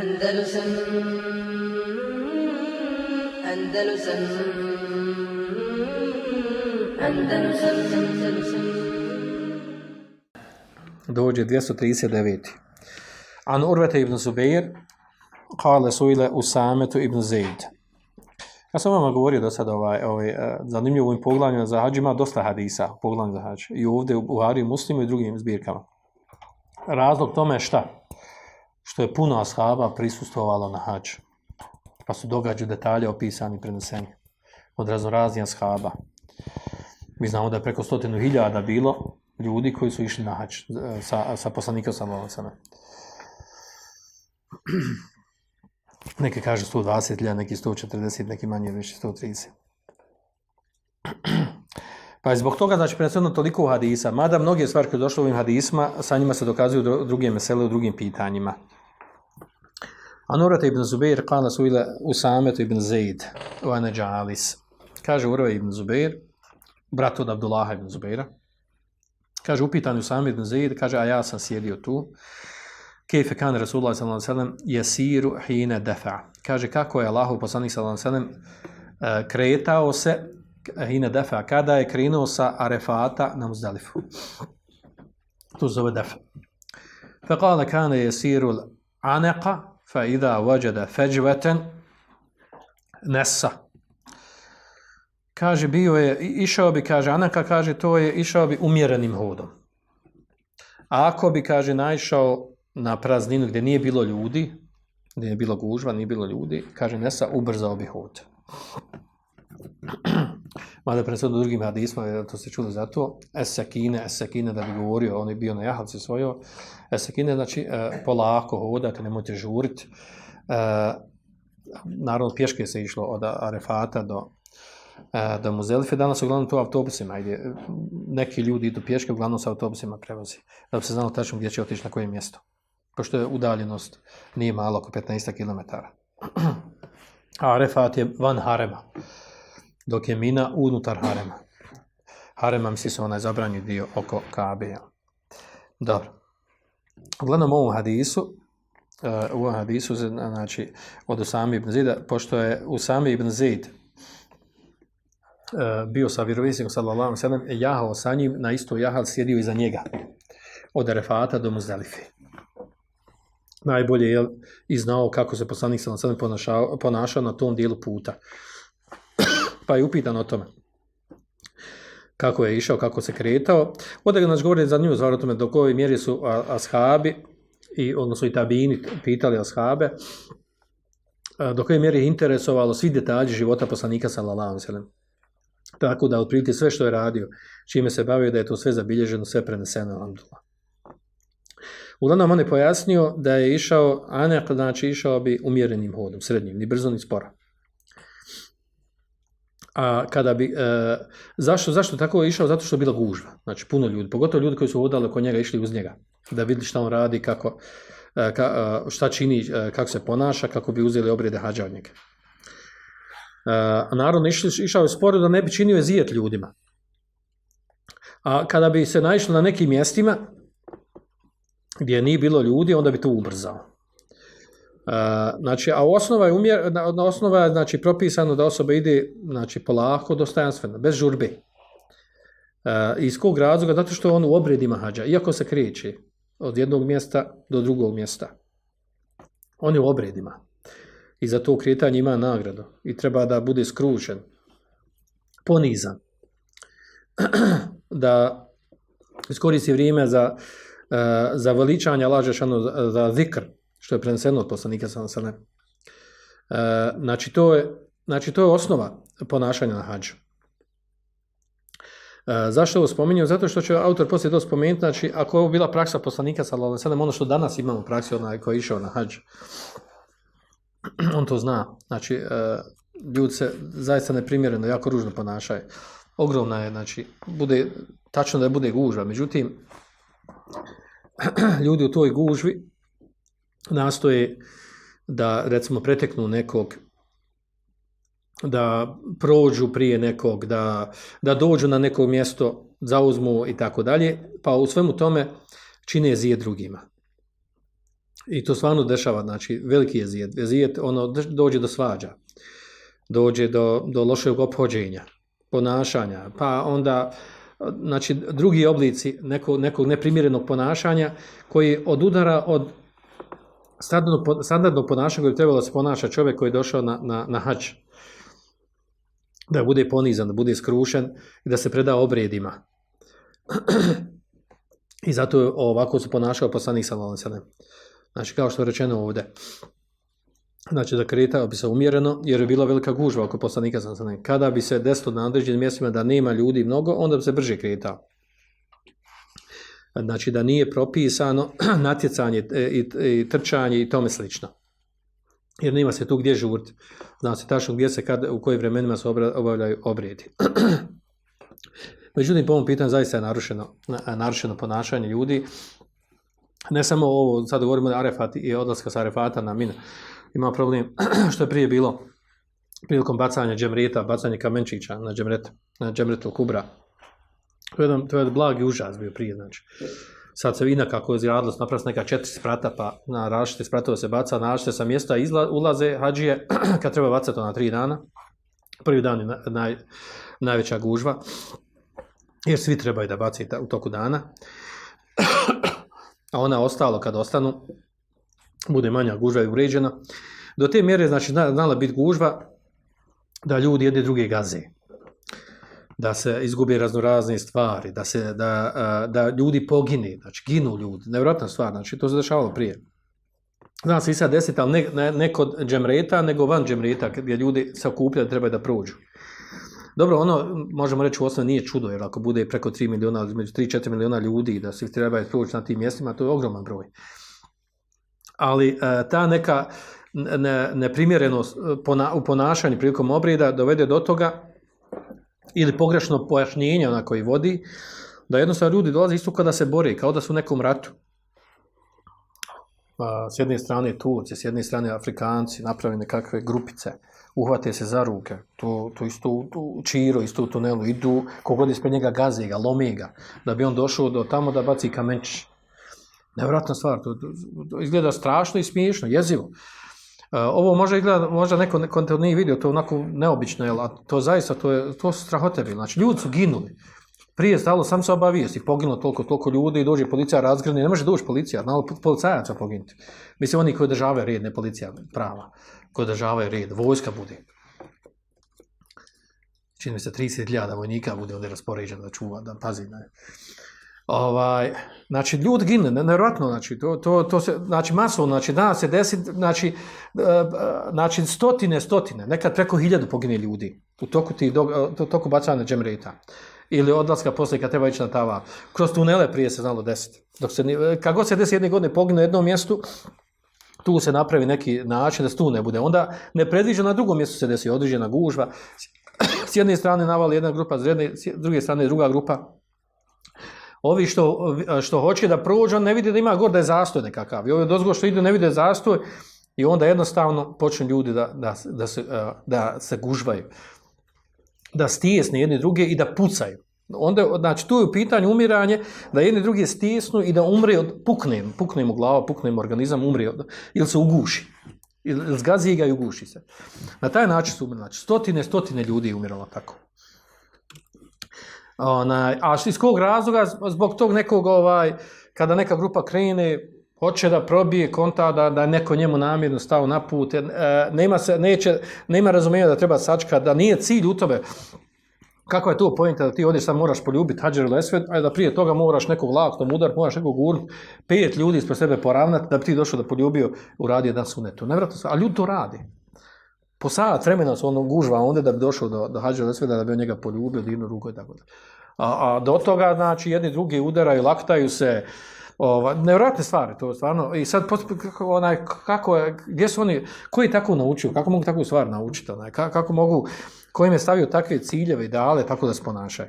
Andalusam Andalusam Andalusam Andalusam dođe 239. An Urvete ibn Zubeir, kale suile Usametu ibn Zaid. Ja sam vama govorio do sada ovaj, ovaj, eh, zanimljivo ovim poglavljima za hađ ima dosta hadisa u poglavlju za hađ. I ovdje u Buhari, Muslimu i drugim zbirkama. Razlog tome je šta? Što je puno ashaba prisustvovalo na hađ. Pa su događaju detalje opisani preneseni od raznoraznih ashaba. Mi znamo da je preko stotinu hiljada bilo ljudi koji su išli na hađ eh, sa, sa poslanikom sallallahu Neki kažu 120 ili neki 140, neki manje više 130. Pa je zbog toga, znači, preneseno toliko hadisa, mada mnoge stvari koje došle u ovim hadisma, sa njima se dokazuju druge mesele u drugim pitanjima. عن عروة بن زبير قال سئل أسامة بن زيد وأنا جالس kaže Urve ibn Zubeir, brat od Abdullaha ibn Zubeira, kaže upitan Usama ibn Zaid, kaže a ja sam sjedio tu, kejfe kan Rasulullah sallallahu alejhi ve sellem yasiru hina dafa. Kaže kako je Allahu poslanik sallallahu alejhi ve sellem kretao se hina dafa kada je krenuo sa Arefata na Muzdalifu. Tu zove dafa. فقال كان يسير العنق fa ida vajada feđveten nesa. Kaže, bio je, išao bi, kaže, Anaka kaže, to je, išao bi umjerenim hodom. A ako bi, kaže, naišao na prazninu gdje nije bilo ljudi, gdje je bilo gužva, nije bilo ljudi, kaže, nesa, ubrzao bi hod. Mada pre do drugim hadisma, to ste čuli za to, esekine, esekine, da bi govorio, on je bio na jahalci svojoj, esekine, znači e, polako hodate, nemojte žuriti. E, naravno, pješke se išlo od Arefata do, e, do Muzelife, danas uglavnom to autobusima, ide, neki ljudi idu pješke, uglavnom se autobusima prevozi, da bi se znalo tačno gdje će otići na koje mjesto? Pošto je udaljenost nije malo, oko 15 km. A Arefat je van Harema, dok je Mina unutar Harema. Harema misli se onaj zabranji dio oko Kabe. Dobro. Uglavnom ovom hadisu, u ovom hadisu, znači, od Usami ibn Zida, pošto je Usami ibn Zid uh, bio sa vjerovisnikom sallallahu sallam, jahao sa njim, na isto jahal sjedio iza njega. Od Arefata do Muzdalife najbolje je i znao kako se poslanik sallallahu ponašao, ponašao na tom dijelu puta. Pa je upitan o tome kako je išao, kako se kretao. Ovdje nas govori za nju o tome do koje mjeri su ashabi, i, odnosno i tabini pitali ashabe, do koje mjeri je interesovalo svi detalji života poslanika sallallahu alejhi Tako da otprilike sve što je radio, čime se bavio, da je to sve zabilježeno, sve preneseno, alhamdulillah. Uglavnom on je pojasnio da je išao, anek znači išao bi umjerenim hodom, srednjim, ni brzo ni sporo. A kada bi, e, zašto, zašto tako je išao? Zato što je bila gužva. Znači puno ljudi, pogotovo ljudi koji su hodali oko njega, išli uz njega. Da vidi šta on radi, kako, e, ka, e, šta čini, kako se ponaša, kako bi uzeli obrede hađa od njega. A naravno išao je sporo da ne bi činio zijet ljudima. A kada bi se naišlo na nekim mjestima, gdje nije bilo ljudi, onda bi to ubrzao. Znači, a osnova je, umjer, na, osnova je znači, propisano da osoba ide znači, polako, dostojanstveno, bez žurbe. Uh, iz kog razloga? Zato što on u obredima hađa, iako se kreće od jednog mjesta do drugog mjesta. On je u obredima. I za to kretanje ima nagradu. I treba da bude skrušen, ponizan. da iskoristi vrijeme za za veličanje za, za zikr, što je preneseno od poslanika sa uh, znači, to je, znači to je osnova ponašanja na hađu. E, zašto ovo spominjem? Zato što će autor poslije to spomenuti, znači ako je ovo bila praksa poslanika sa sallam, ono što danas imamo praksi onaj koji je išao na hađ, on to zna. Znači, ljudi se zaista neprimjereno, jako ružno ponašaju. Ogromna je, znači, bude, tačno da je bude gužva. Međutim, ljudi u toj gužvi nastoje da recimo preteknu nekog da prođu prije nekog, da, da dođu na neko mjesto, zauzmu i tako dalje, pa u svemu tome čine zije drugima. I to stvarno dešava, znači veliki je zijet. Zijet, ono, dođe do svađa, dođe do, do lošeg ophođenja, ponašanja, pa onda, znači, drugi oblici nekog, nekog neprimjerenog ponašanja koji odudara od standardnog, standardnog ponašanja koje bi trebalo se ponaša čovjek koji je došao na, na, na hač. Da bude ponizan, da bude skrušen i da se preda obredima. I zato ovako se ponašao poslanik sallallahu. Znači, kao što je rečeno ovdje, znači da kretao bi se umjereno, jer je bila velika gužva oko poslanika sallallahu Kada bi se desilo na određenim mjestima da nema ljudi mnogo, onda bi se brže kretao. Znači da nije propisano natjecanje i, i trčanje i tome slično. Jer nema se tu gdje žurti. Zna se tačno gdje se, kad, u kojim vremenima se obavljaju obrijedi. Međutim, po ovom pitanju zaista je narušeno, narušeno ponašanje ljudi. Ne samo ovo, sad govorimo da Arefat i odlaska sa Arefata na Mina. Ima problem što je prije bilo prilikom bacanja džemrita, bacanja kamenčića na džemret, na džemretu kubra. To je jedan, to je blagi užas bio prije, znači. Sad se vina kako je izgradilo, napravili neka četiri sprata, pa na različite spratove se baca, na različite sa mjesta izla, ulaze hađije, kad treba bacati to na tri dana. Prvi dan je naj, najveća gužva, jer svi trebaju da baci u toku dana. A ona ostalo kad ostanu, bude manja gužva i uređena. Do te mjere, znači, znala biti gužva da ljudi jedni druge gaze da se izgubi raznorazne stvari, da, se, da, da ljudi pogine, znači ginu ljudi, nevjerojatna stvar, znači to se dešavalo prije. Zna se i sad desiti, ali ne, ne, ne kod džemreta, nego van džemreta, gdje ljudi se okupljaju, trebaju da prođu. Dobro, ono, možemo reći, u osnovi nije čudo, jer ako bude preko 3 miliona, među 3-4 miliona ljudi, da svi trebaju proći na tim mjestima, to je ogroman broj. Ali ta neka neprimjerenost u ponašanju prilikom obrida dovede do toga ili pogrešno pojašnjenje ona koji vodi, da jednostavno ljudi dolaze isto kada se bore, kao da su u nekom ratu. Pa, s jedne strane Turci, s jedne strane Afrikanci, naprave nekakve grupice, uhvate se za ruke, to, to isto u Čiro, isto u tunelu, idu, kogod ispred njega gazi ga, lomi ga, da bi on došao do tamo da baci kamenč. Nevjerojatna stvar, to, to, to, izgleda strašno i smiješno, jezivo. E, ovo može izgleda, možda neko, neko to nije vidio, to je onako neobično, jel, a to zaista, to, je, to su strahote. Znači, ljudi su ginuli. Prije stalo, sam se obavijesti, poginulo toliko, toliko ljudi i dođe policija razgrani, ne može doći policija, znalo policajaca poginuti. Mislim, oni koji državaju red, ne policija prava, koji državaju red, vojska bude. Čini mi se 30.000 vojnika bude ovdje raspoređeno da čuva, da pazi. Ne. Ovaj, znači, ljudi gine, nevjerojatno, znači, to, to, to se, znači, masovno, znači, danas se desi, znači, e, e, znači, stotine, stotine, nekad preko hiljadu pogine ljudi u toku, ti, u toku bacanja džemreta ili odlaska poslije kad treba ići na tava. Kroz tunele prije se znalo desiti. Dok se, kako se desi jedne godine pogine na jednom mjestu, tu se napravi neki način da se tu ne bude. Onda ne predviđa na drugom mjestu se desi određena gužva. S jedne strane navali jedna grupa, s, jedne, s druge strane druga grupa ovi što, što hoće da prođe, on ne vidi da ima gore da je zastoj nekakav. I ovi dozgo što idu ne vide zastoj i onda jednostavno počnu ljudi da, da, da, se, da se gužvaju. Da stijesne jedni druge i da pucaju. Onda, znači, tu je u pitanju umiranje, da jedni drugi stisnu i da umre od, pukne, pukne mu glava, pukne mu organizam, umre od, ili se uguši. Ili zgazi ga i uguši se. Na taj način su umrli. Znači, stotine, stotine ljudi je umiralo tako. Onaj, a iz kog razloga? Zbog tog nekog, ovaj, kada neka grupa krene, hoće da probije konta, da, da neko njemu namjerno stao na put, e, nema, se, neće, nema razumijenja da treba sačka, da nije cilj u tome. Kako je to pojenta da ti ovdje sad moraš poljubiti Hadžer Lesved, a da prije toga moraš nekog laktom udar, moraš nekog gurnut, pet ljudi ispred sebe poravnati da bi ti došao da poljubio, uradio jedan sunetu. Nevjerojatno, a ljudi to radi. Po sat vremena su ono gužva onda da bi došao do, do Hadža Lesveda, da bi on njega poljubio, divnu ruku i tako da. A, a do toga, znači, jedni drugi udaraju, laktaju se, ova, nevjerojatne stvari, to je stvarno, i sad, kako, onaj, kako je, gdje su oni, koji tako naučio, kako mogu takvu stvar naučiti, onaj, kako, kako mogu, kojim je stavio takve ciljeve, ideale, tako da se ponašaju.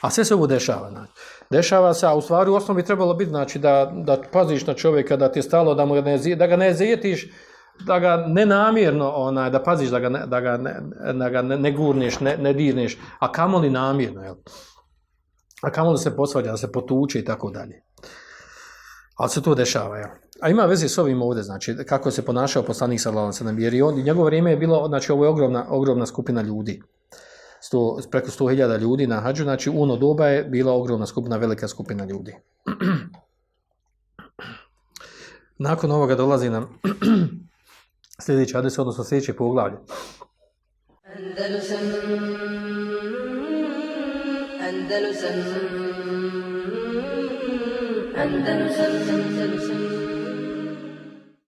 A sve se ovo dešava, znači. Dešava se, a u stvari u osnovi trebalo biti, znači, da, da paziš na čovjeka, da ti je stalo, da, mu ne, da ga ne zjetiš, da ga nenamjerno, onaj, da paziš da ga ne, da ga ne, da ga ne, ne gurneš, ne, ne dirneš, a kamoli namjerno, jel? A kamoli se posvađa, da se potuče i tako dalje. Ali se to dešava, jel? A ima veze s ovim ovdje, znači kako se ponašao poslanik ve sellem, jer i on, njegovo vrijeme je bilo, znači ovo je ogromna, ogromna skupina ljudi. Sto, preko 100.000 ljudi na hađu, znači u ono doba je bila ogromna skupina, velika skupina ljudi. Nakon ovoga dolazi nam sljedeći adres, odnosno sljedeće poglavlje. Andalusam Andalusam Andalusam Andalusam